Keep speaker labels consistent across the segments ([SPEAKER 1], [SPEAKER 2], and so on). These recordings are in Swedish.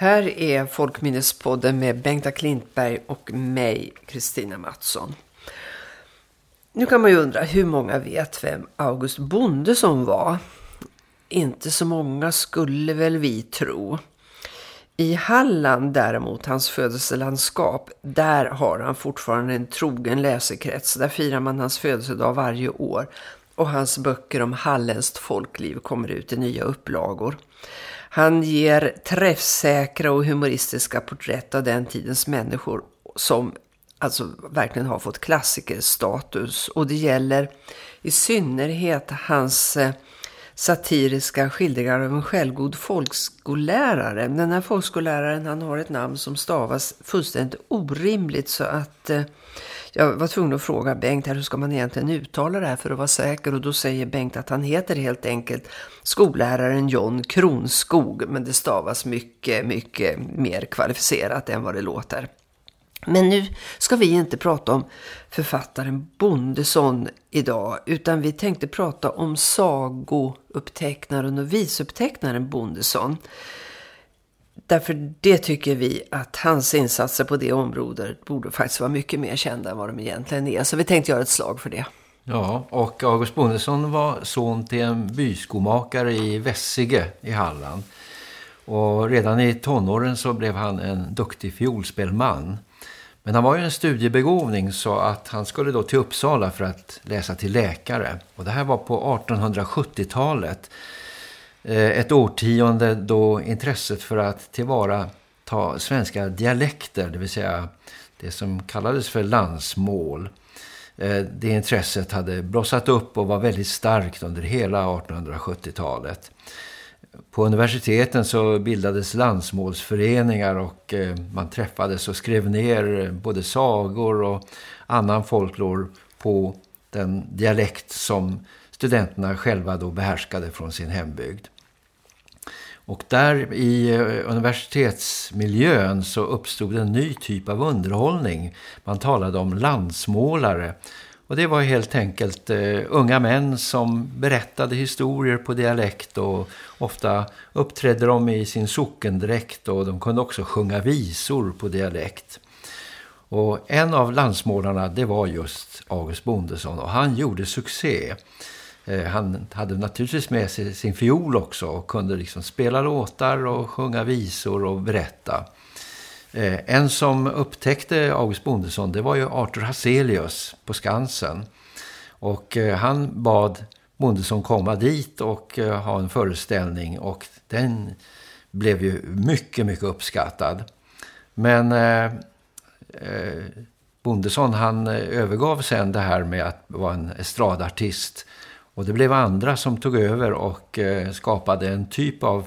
[SPEAKER 1] Här är Folkminnespodden med Bengta Klintberg och mig, Kristina Mattsson. Nu kan man ju undra hur många vet vem August Bondesson var. Inte så många skulle väl vi tro. I Halland däremot, hans födelselandskap, där har han fortfarande en trogen läsekrets. Där firar man hans födelsedag varje år och hans böcker om halländskt folkliv kommer ut i nya upplagor. Han ger träffsäkra och humoristiska porträtt av den tidens människor som alltså verkligen har fått klassikerstatus. Och det gäller i synnerhet hans eh, satiriska skildringar av en självgod folkskollärare. Den här folkskolläraren han har ett namn som stavas fullständigt orimligt så att eh, jag var tvungen att fråga Bengt här, hur ska man egentligen uttala det här för att vara säker? Och då säger Bengt att han heter helt enkelt skolläraren John Kronskog. Men det stavas mycket, mycket mer kvalificerat än vad det låter. Men nu ska vi inte prata om författaren Bondesson idag utan vi tänkte prata om sagoupptecknaren och visupptecknaren Bondesson. Därför det tycker vi att hans insatser på det området borde faktiskt vara mycket mer kända än vad de egentligen är. Så vi tänkte göra ett slag för det.
[SPEAKER 2] Ja, och August Bondesson var son till en byskomakare i Vessige i Halland. Och redan i tonåren så blev han en duktig fiolspelman. Men han var ju en studiebegåvning så att han skulle då till Uppsala för att läsa till läkare. Och det här var på 1870-talet. Eh, ett årtionde då intresset för att tillvarata svenska dialekter, det vill säga det som kallades för landsmål. Eh, det intresset hade blossat upp och var väldigt starkt under hela 1870-talet. På universiteten så bildades landsmålsföreningar och eh, man träffades och skrev ner både sagor och annan folklor på den dialekt som studenterna själva då behärskade från sin hembygd. Och där i eh, universitetsmiljön så uppstod en ny typ av underhållning. Man talade om landsmålare. Och det var helt enkelt eh, unga män som berättade historier på dialekt och ofta uppträdde de i sin sockendräkt och de kunde också sjunga visor på dialekt. Och en av landsmålarna det var just August Bondesson och han gjorde succé. Eh, han hade naturligtvis med sig sin fiol också och kunde liksom spela låtar och sjunga visor och berätta. Eh, en som upptäckte August Bondesson det var ju Arthur Hazelius på Skansen. Och eh, han bad Bondesson komma dit och ha en föreställning och den blev ju mycket, mycket uppskattad. Men eh, Bondesson han övergav sen det här med att vara en estradartist och det blev andra som tog över och eh, skapade en typ av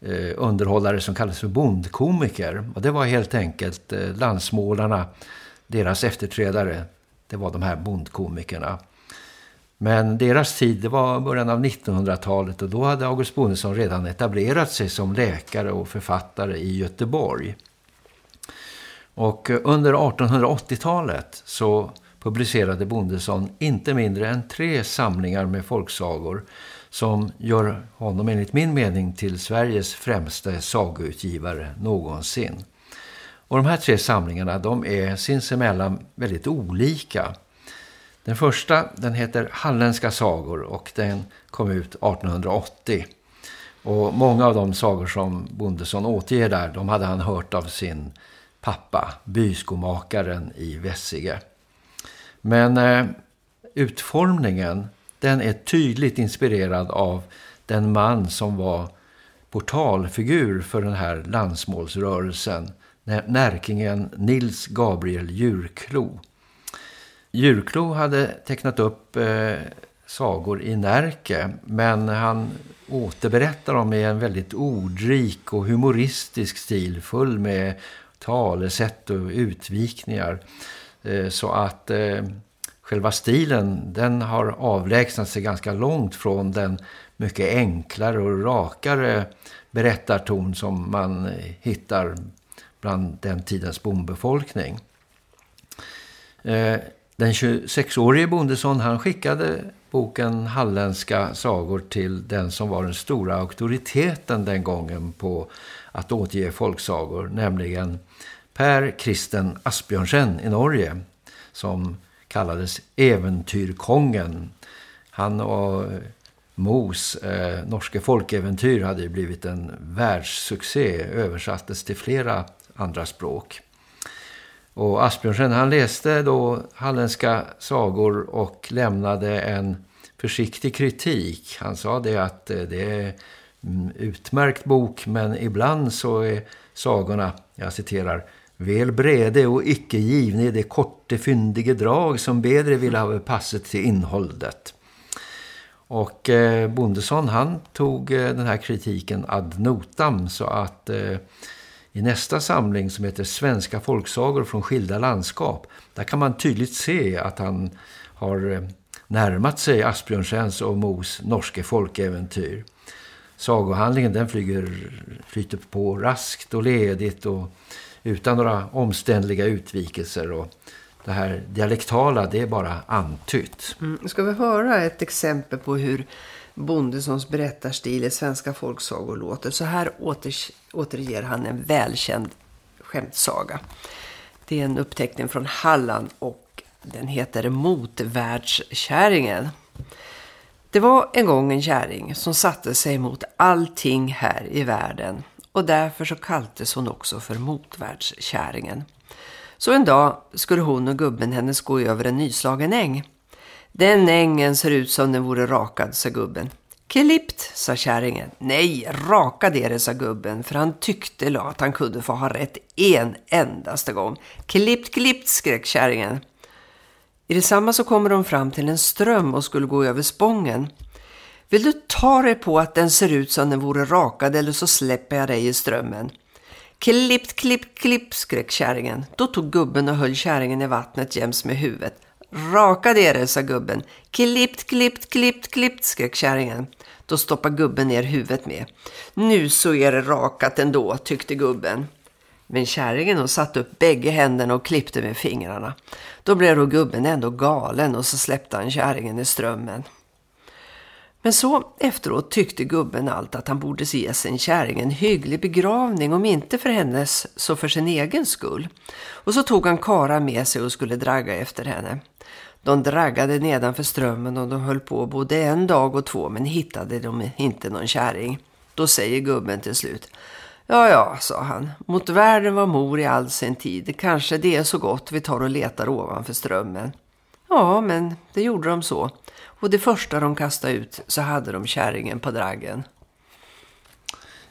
[SPEAKER 2] eh, underhållare som kallades för bondkomiker. Och det var helt enkelt eh, landsmålarna, deras efterträdare. Det var de här bondkomikerna. Men deras tid, det var början av 1900-talet och då hade August Bondesson redan etablerat sig som läkare och författare i Göteborg. Och eh, under 1880-talet så publicerade Bondesson inte mindre än tre samlingar med folksagor som gör honom enligt min mening till Sveriges främsta sagoutgivare någonsin. Och de här tre samlingarna de är sinsemellan väldigt olika. Den första den heter Halländska sagor och den kom ut 1880. Och många av de sagor som Bondesson återger där de hade han hört av sin pappa, byskomakaren i Vessige. Men eh, utformningen den är tydligt inspirerad av den man som var portalfigur för den här landsmålsrörelsen. Närkingen Nils Gabriel Djurklo. Djurklo hade tecknat upp eh, sagor i Närke men han återberättar dem i en väldigt ordrik och humoristisk stil full med talesätt och utvikningar. Eh, så att eh, själva stilen den har avlägsnat sig ganska långt från den mycket enklare och rakare berättarton som man eh, hittar bland den tidens bondbefolkning. Den 26-årige Bondesson han skickade boken Halländska sagor till den som var den stora auktoriteten den gången på att återge folksagor, nämligen Per Kristen Asbjörnsen i Norge som kallades Äventyrkongen. Han och Mos eh, norske folkeventyr hade blivit en världssuccé, översattes till flera andra språk. Och Asbjörnsen han läste då halländska sagor och lämnade en försiktig kritik. Han sa det att eh, det är en utmärkt bok men ibland så är sagorna, jag citerar, väl brede och icke givne det korte fyndige drag som bedre ville ha passet till innehållet. Och eh, Bondesson han tog eh, den här kritiken ad notam så att eh, i nästa samling som heter Svenska folksagor från skilda landskap där kan man tydligt se att han har eh, närmat sig Asbjörnsens och Mos norske folkäventyr. Sagohandlingen den flyger, flyter på raskt och ledigt och utan några omständliga utvikelser och det här dialektala det är bara antytt.
[SPEAKER 1] Mm. Ska vi höra ett exempel på hur Bondessons berättarstil i svenska folksagor låter. Så här åter, återger han en välkänd skämtsaga. Det är en uppteckning från Halland och den heter Motvärldskärringen. Det var en gång en kärring som satte sig mot allting här i världen och därför så kalltes hon också för motvärldskärringen. Så en dag skulle hon och gubben hennes gå över en nyslagen äng. Den ängen ser ut som den vore rakad, sa gubben. Klippt, sa kärringen. Nej, rakad är det, sa gubben, för han tyckte att han kunde få ha rätt en endaste gång. Klippt, klippt, skrek kärringen. I detsamma så kommer de fram till en ström och skulle gå över spången. Vill du ta dig på att den ser ut som den vore rakad eller så släpper jag dig i strömmen. Klippt, klippt, klipp, skrek kärringen. Då tog gubben och höll kärringen i vattnet jäms med huvudet. Raka det, sa gubben. Klippt, klippt, klippt, klippt, skrek kärringen. Då stoppade gubben ner huvudet med. Nu så är det rakat ändå, tyckte gubben. Men kärringen och satte upp bägge händerna och klippte med fingrarna. Då blev då gubben ändå galen och så släppte han kärringen i strömmen. Men så efteråt tyckte gubben allt att han borde ge sin kärring en hygglig begravning om inte för hennes så för sin egen skull. Och så tog han Kara med sig och skulle dragga efter henne. De draggade nedanför strömmen och de höll på både en dag och två men hittade de inte någon kärring. Då säger gubben till slut. Ja, ja, sa han. Mot världen var mor i all sin tid. Kanske det är så gott vi tar och letar ovanför strömmen. Ja, men det gjorde de så. Och det första de kastade ut så hade de kärringen på draggen.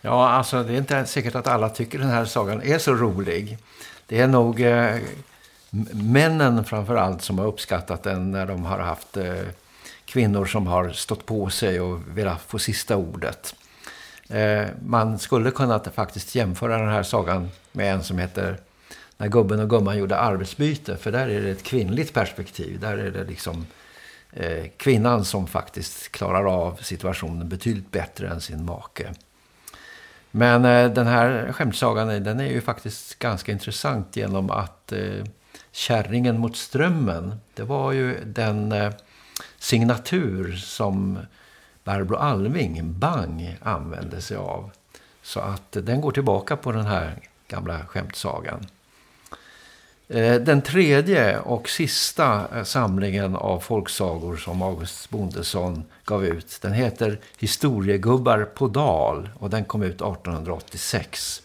[SPEAKER 2] Ja, alltså det är inte säkert att alla tycker den här sagan är så rolig. Det är nog eh, männen framförallt som har uppskattat den när de har haft eh, kvinnor som har stått på sig och velat få sista ordet. Eh, man skulle kunna faktiskt jämföra den här sagan med en som heter När gubben och gumman gjorde arbetsbyte. För där är det ett kvinnligt perspektiv. Där är det liksom Eh, kvinnan som faktiskt klarar av situationen betydligt bättre än sin make. Men eh, den här skämtsagan eh, den är ju faktiskt ganska intressant genom att Kärringen mot strömmen, det var ju den signatur som Barbro Alving, Bang, använde sig av. Så att den går tillbaka på den här gamla skämtsagan. Eh, den tredje och sista eh, samlingen av folksagor som August Bondesson gav ut, den heter Historiegubbar på Dal och den kom ut 1886.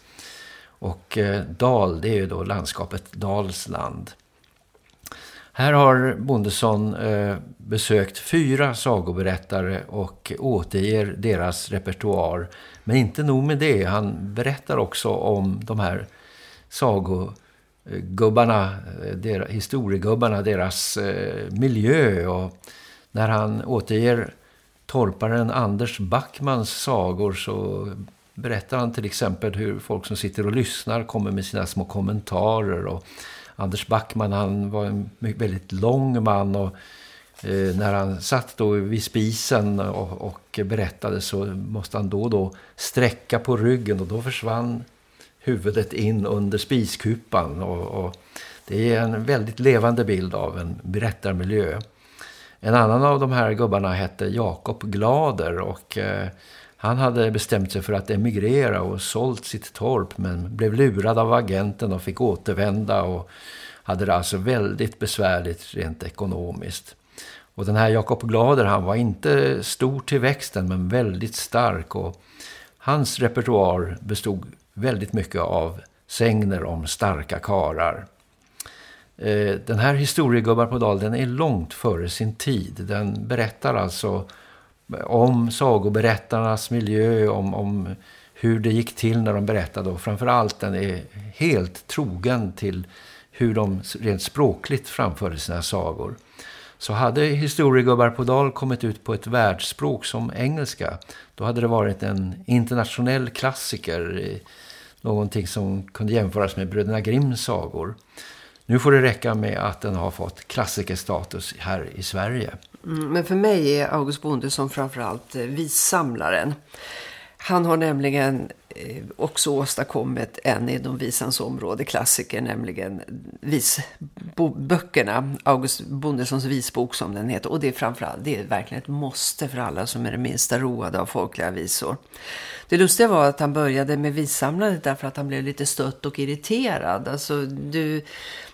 [SPEAKER 2] Och eh, Dal, det är ju då landskapet Dalsland. Här har Bondesson besökt fyra sagoberättare och återger deras repertoar. Men inte nog med det, han berättar också om de här sagoberättarna gubbarna, der, historiegubbarna, deras eh, miljö. Och när han återger torparen Anders Backmans sagor så berättar han till exempel hur folk som sitter och lyssnar kommer med sina små kommentarer och Anders Backman han var en väldigt lång man och eh, när han satt då vid spisen och, och, berättade så måste han då och då sträcka på ryggen och då försvann huvudet in under spiskupan och, och det är en väldigt levande bild av en berättarmiljö. En annan av de här gubbarna hette Jakob Glader och eh, Han hade bestämt sig för att emigrera och sålt sitt torp men blev lurad av agenten och fick återvända och hade det alltså väldigt besvärligt rent ekonomiskt. Och den här Jakob Glader han var inte stor till växten men väldigt stark och hans repertoar bestod väldigt mycket av sängner om starka karar. Eh, den här historiegubbar på Dal den är långt före sin tid. Den berättar alltså om sagoberättarnas miljö, om, om hur det gick till när de berättade och framförallt den är helt trogen till hur de rent språkligt framförde sina sagor. Så hade historiegubbar på Dal kommit ut på ett världsspråk som engelska, då hade det varit en internationell klassiker, eh, någonting som kunde jämföras med Bröderna Grimms sagor. Nu får det räcka med att den har fått klassikerstatus här i Sverige.
[SPEAKER 1] Mm, men för mig är August Bondesson framförallt eh, vissamlaren. Han har nämligen Eh, också åstadkommit en inom visans område klassiker, nämligen visböckerna. August Bondessons visbok som den heter. Och det är framförallt, det är verkligen ett måste för alla som är det minsta roade av folkliga visor. Det lustiga var att han började med vissamlandet därför att han blev lite stött och irriterad. Alltså du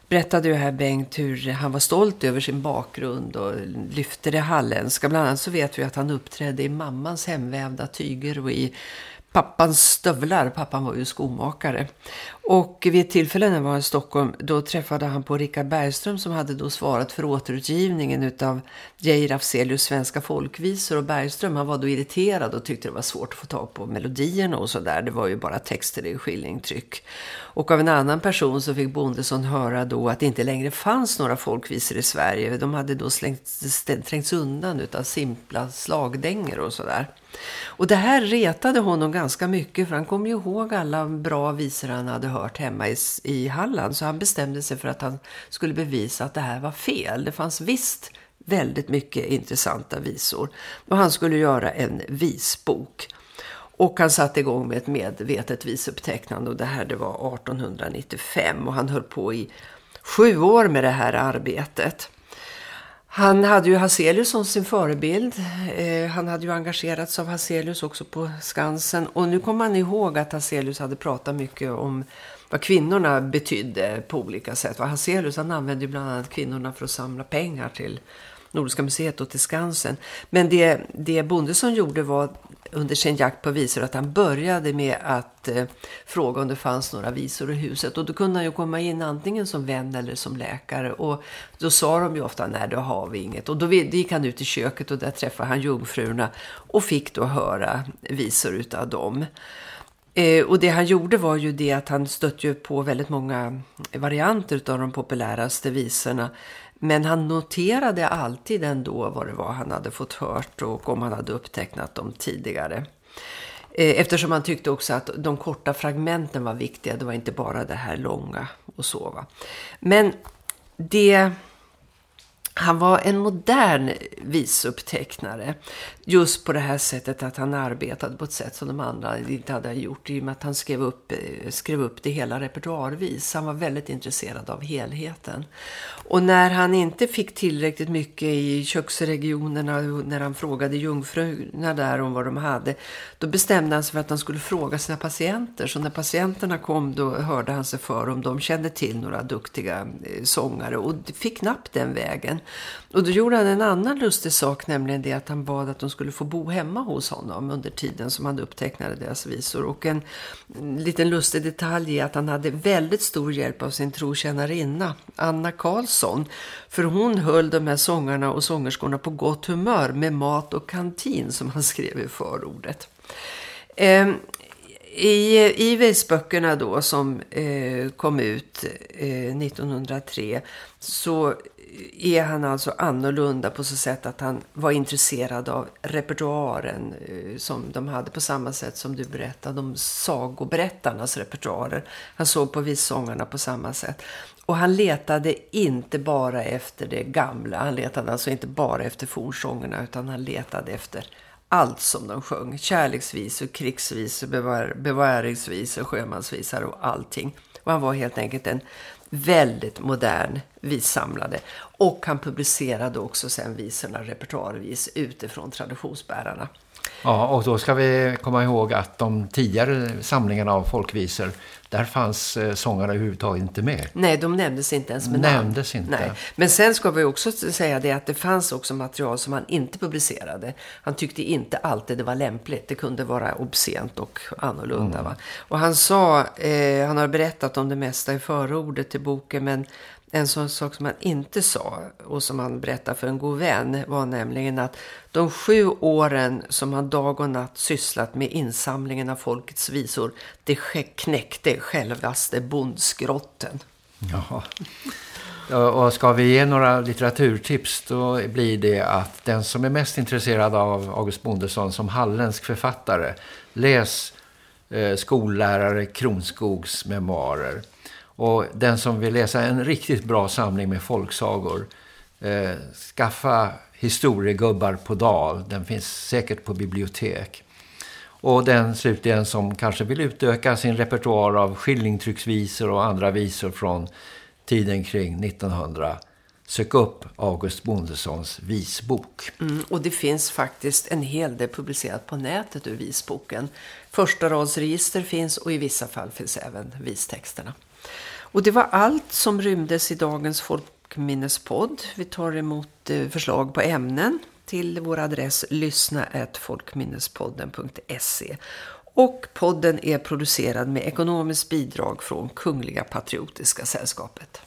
[SPEAKER 1] berättade ju här Bengt hur han var stolt över sin bakgrund och lyfte det halländska. Bland annat så vet vi att han uppträdde i mammans hemvävda tyger och i pappans stövlar. Pappan var ju skomakare. Och vid ett tillfälle när han var i Stockholm då träffade han på Rickard Bergström som hade då svarat för återutgivningen utav Geir Afzelius svenska folkvisor. Och Bergström han var då irriterad och tyckte det var svårt att få tag på melodierna och sådär. Det var ju bara texter i skillingtryck. Och av en annan person så fick Bondesson höra då att det inte längre fanns några folkvisor i Sverige. De hade då slängt, trängts undan utav simpla slagdänger och sådär. Och det här retade honom ganska mycket för han kom ju ihåg alla bra visor han hade hört hemma i, i Halland. Så han bestämde sig för att han skulle bevisa att det här var fel. Det fanns visst väldigt mycket intressanta visor. Och han skulle göra en visbok. Och han satte igång med ett medvetet visupptecknande och det här det var 1895 och han höll på i sju år med det här arbetet. Han hade ju Hazelius som sin förebild. Eh, han hade ju engagerats av Hazelius också på Skansen. Och nu kommer man ihåg att Hazelius hade pratat mycket om vad kvinnorna betydde på olika sätt. Vad Hazelius han använde ju bland annat kvinnorna för att samla pengar till Nordiska museet och till Skansen. Men det, det Bondesson gjorde var under sin jakt på visor att han började med att eh, fråga om det fanns några visor i huset. Och då kunde han ju komma in antingen som vän eller som läkare. Och då sa de ju ofta, nej då har vi inget. Och då gick han ut i köket och där träffade han jungfrurna och fick då höra visor utav dem. Eh, och det han gjorde var ju det att han stötte ju på väldigt många varianter av de populäraste visorna. Men han noterade alltid ändå vad det var han hade fått hört och om han hade upptecknat dem tidigare. Eh, eftersom han tyckte också att de korta fragmenten var viktiga. Det var inte bara det här långa och så va. Men det han var en modern visupptecknare. Just på det här sättet att han arbetade på ett sätt som de andra inte hade gjort. I och med att han skrev upp, eh, skrev upp det hela repertoarvis. Han var väldigt intresserad av helheten. Och när han inte fick tillräckligt mycket i köksregionerna, när han frågade jungfrurna där om vad de hade, då bestämde han sig för att han skulle fråga sina patienter. Så när patienterna kom då hörde han sig för om de kände till några duktiga eh, sångare och fick knappt den vägen. Och då gjorde han en annan lustig sak, nämligen det att han bad att de skulle få bo hemma hos honom under tiden som han upptecknade deras visor. Och en liten lustig detalj är att han hade väldigt stor hjälp av sin trotjänarinna, Anna Karlsson. För hon höll de här sångarna och sångerskorna på gott humör med mat och kantin som han skrev i förordet. Eh, i, Ives-böckerna då som eh, kom ut eh, 1903 så är han alltså annorlunda på så sätt att han var intresserad av repertoaren eh, som de hade på samma sätt som du berättade om sagoberättarnas repertoarer. Han såg på vissångarna på samma sätt. Och han letade inte bara efter det gamla, han letade alltså inte bara efter forsångerna utan han letade efter allt som de sjöng. Kärleksvisor, krigsvisor, bevar bevaringvisor, sjömansvisar och allting. Och han var helt enkelt en väldigt modern vissamlade. Och han publicerade också sen visorna repertoarvis utifrån traditionsbärarna.
[SPEAKER 2] Ja, och då ska vi komma ihåg att de tidigare samlingarna av folkvisor, där fanns eh, sångarna överhuvudtaget inte med.
[SPEAKER 1] Nej, de nämndes inte ens med
[SPEAKER 2] nämndes
[SPEAKER 1] namn.
[SPEAKER 2] inte.
[SPEAKER 1] Nej. Men sen ska vi också säga det att det fanns också material som han inte publicerade. Han tyckte inte alltid det var lämpligt. Det kunde vara obscent och annorlunda. Va? Och han sa, eh, han har berättat om det mesta i förordet till boken, men en sån sak som han inte sa och som han berättade för en god vän var nämligen att de sju åren som han dag och natt sysslat med insamlingen av folkets visor det knäckte självaste bondsgrotten.
[SPEAKER 2] Jaha. Och ska vi ge några litteraturtips då blir det att den som är mest intresserad av August Bondesson som halländsk författare läs eh, skollärare Kronskogs memoarer. Och den som vill läsa en riktigt bra samling med folksagor, eh, skaffa historiegubbar på Dal. Den finns säkert på bibliotek. Och den slutligen som kanske vill utöka sin repertoar av skillingtrycksvisor och andra visor från tiden kring 1900 sök upp August Bondessons visbok.
[SPEAKER 1] Mm, och det finns faktiskt en hel del publicerat på nätet ur visboken. Första radsregister finns och i vissa fall finns även vistexterna. Och det var allt som rymdes i dagens folkminnespodd. Vi tar emot eh, förslag på ämnen till vår adress lyssna@folkminnespodden.se. Och podden är producerad med ekonomiskt bidrag från Kungliga Patriotiska Sällskapet.